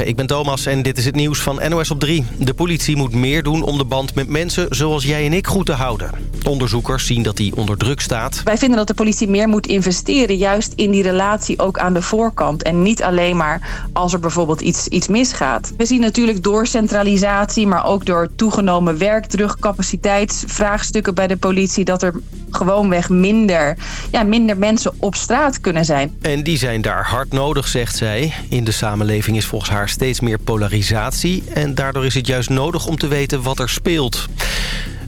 Ik ben Thomas en dit is het nieuws van NOS op 3. De politie moet meer doen om de band met mensen zoals jij en ik goed te houden. Onderzoekers zien dat die onder druk staat. Wij vinden dat de politie meer moet investeren... juist in die relatie ook aan de voorkant. En niet alleen maar als er bijvoorbeeld iets, iets misgaat. We zien natuurlijk door centralisatie... maar ook door toegenomen werkdruk, capaciteitsvraagstukken bij de politie... dat er gewoonweg minder, ja, minder mensen op straat kunnen zijn. En die zijn daar hard nodig, zegt zij. In de samenleving is volgens haar steeds meer polarisatie... en daardoor is het juist nodig om te weten wat er speelt.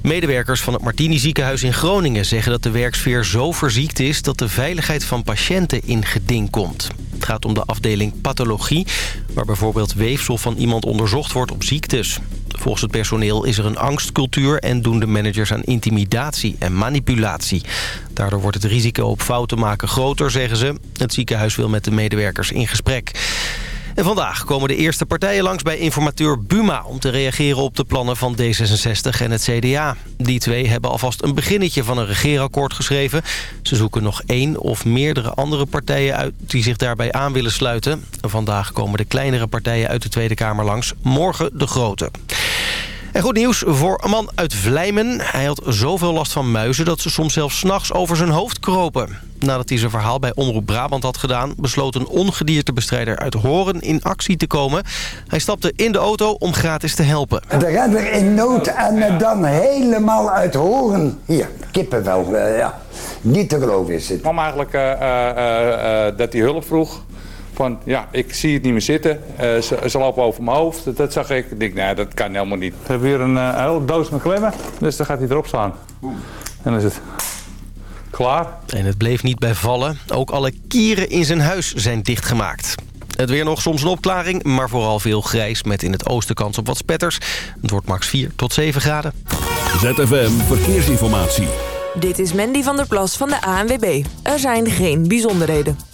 Medewerkers van het Martini ziekenhuis in Groningen zeggen dat de werksfeer zo verziekt is... dat de veiligheid van patiënten in geding komt. Het gaat om de afdeling pathologie... waar bijvoorbeeld weefsel van iemand onderzocht wordt op ziektes. Volgens het personeel is er een angstcultuur... en doen de managers aan intimidatie en manipulatie. Daardoor wordt het risico op fouten maken groter, zeggen ze. Het ziekenhuis wil met de medewerkers in gesprek. En vandaag komen de eerste partijen langs bij informateur Buma... om te reageren op de plannen van D66 en het CDA. Die twee hebben alvast een beginnetje van een regeerakkoord geschreven. Ze zoeken nog één of meerdere andere partijen uit die zich daarbij aan willen sluiten. Vandaag komen de kleinere partijen uit de Tweede Kamer langs. Morgen de grote. En goed nieuws voor een man uit Vlijmen. Hij had zoveel last van muizen dat ze soms zelfs s'nachts over zijn hoofd kropen. Nadat hij zijn verhaal bij Omroep Brabant had gedaan... besloot een ongediertebestrijder uit Horen in actie te komen. Hij stapte in de auto om gratis te helpen. De redder in nood en dan helemaal uit Horen. Hier, kippenvel, uh, ja. Niet te geloven is het. kwam eigenlijk uh, uh, dat hij hulp vroeg van ja, ik zie het niet meer zitten. Uh, ze, ze, lopen over mijn hoofd. Dat, dat zag ik. Ik denk, nee, dat kan helemaal niet. We hebben weer een uh, hele doos met klemmen. Dus dan gaat hij erop staan. En dan is het klaar. En het bleef niet bij vallen. Ook alle kieren in zijn huis zijn dichtgemaakt. Het weer nog soms een opklaring, maar vooral veel grijs... met in het oosten kans op wat spetters. Het wordt max 4 tot 7 graden. ZFM Verkeersinformatie. Dit is Mandy van der Plas van de ANWB. Er zijn geen bijzonderheden.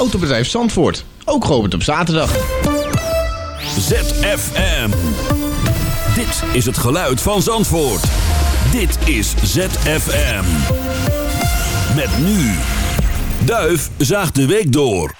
Autobedrijf Zandvoort, ook geopend op zaterdag. ZFM. Dit is het geluid van Zandvoort. Dit is ZFM. Met nu. Duif zaagt de week door.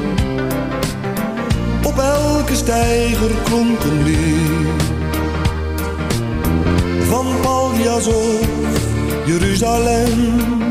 Elke steiger klonk een lied. Van Paljas of Jeruzalem.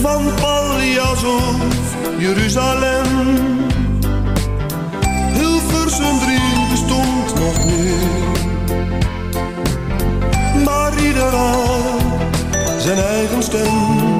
Van Paljas of Jeruzalem. Hilversum 3 bestond nog niet. Maar ieder zijn eigen stem.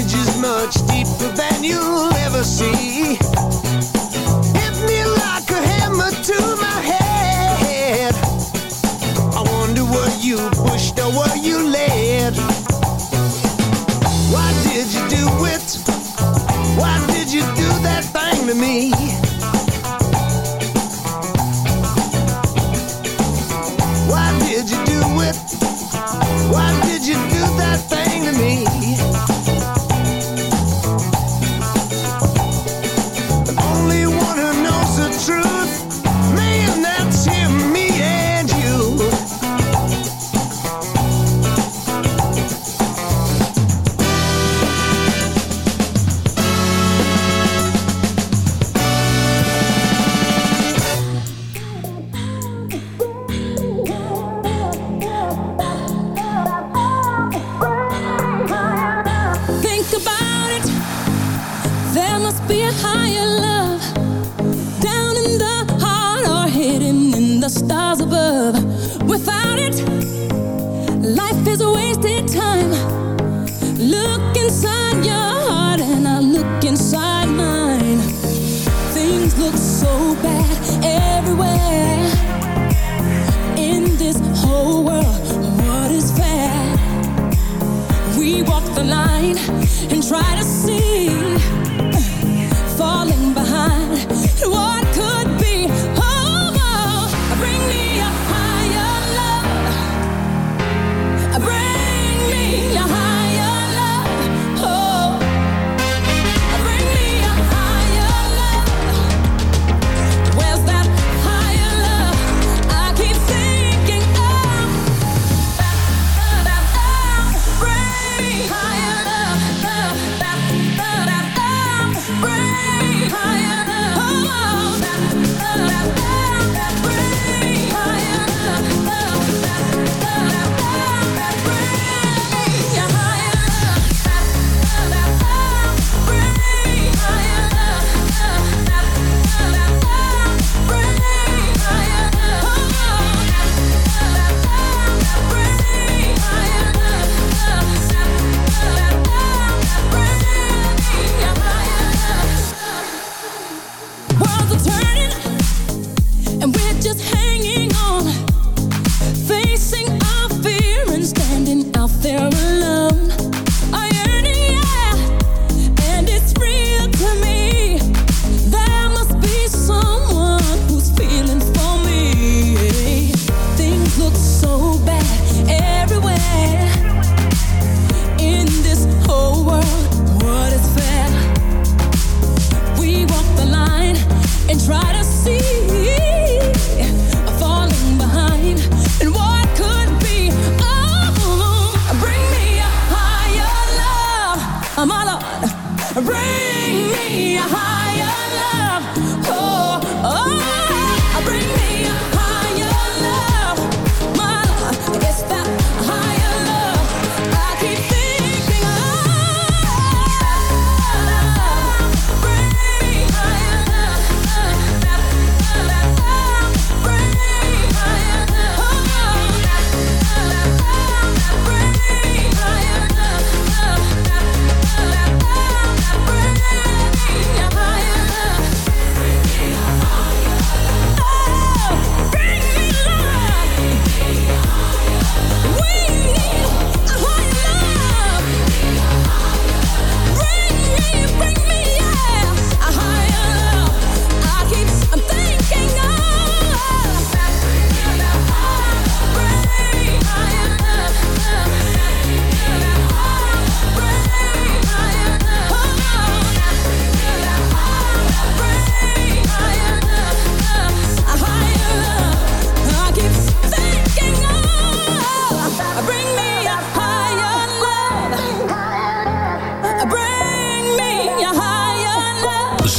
images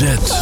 love.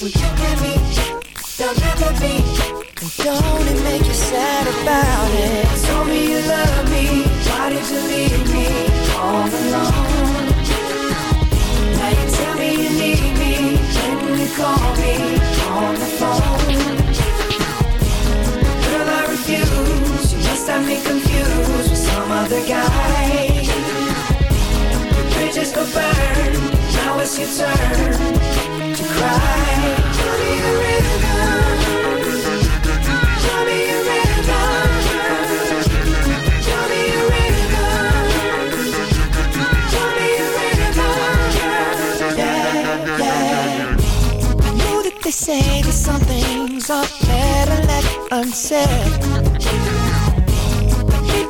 you me? There'll never be And don't it make you sad about it? Told me you love me. Why did you leave me all alone? Now you tell me you need me. When you call me on the phone? Girl, I refuse. You must have me confused With some other guy. Bridges go burn. Now it's your turn say that some things are better left unsaid.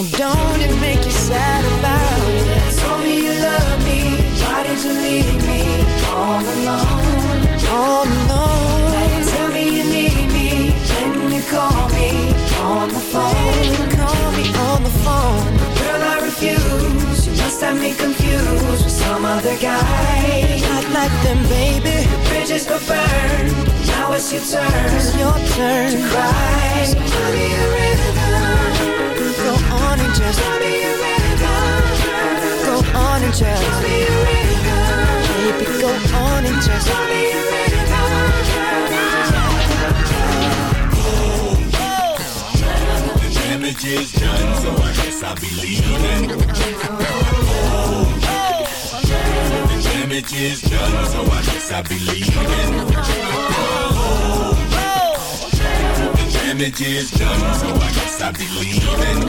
Don't it make you sad about it? Told me you love me. Leave me all alone? All alone. Tell me you need me. You call me on the phone. On the phone. Girl, I refuse. You must have me confused with some other guy. Not like them, baby. Bridges burn. Now it's your turn. It's your turn to cry. So give me a rhythm. On and just Go on and just Baby, go on and just damage is done, so I guess I'll be leaving. The damage is done, so I guess I'll be leaving. The damage is done, so I guess I'll be leaving.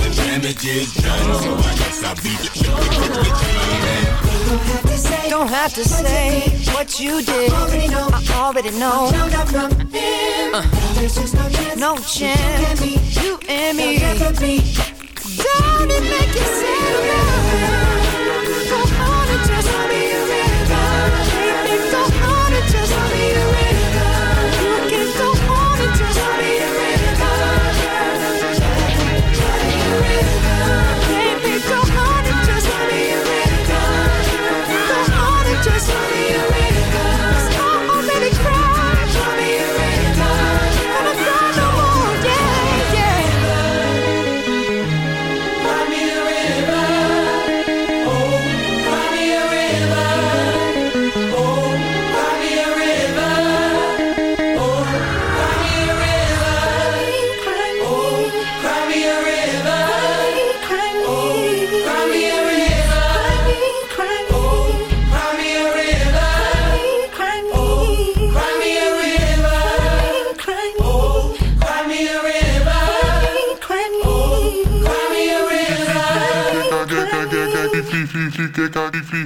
The damage is done, so I guess I'll be leaving. Don't have to say what you did. I already know. Uh, No chance. You and me. Don't it make you sad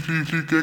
significa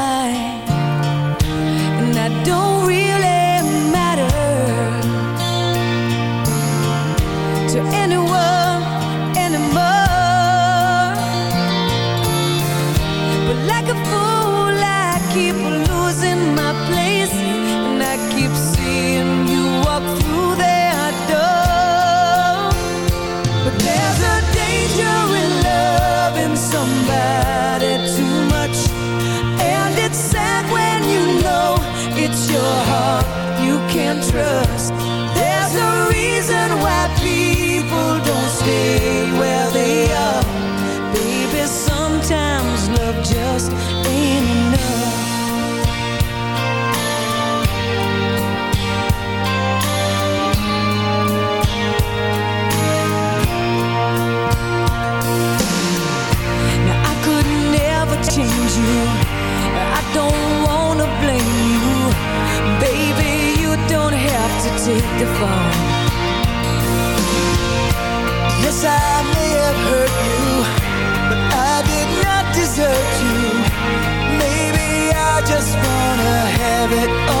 it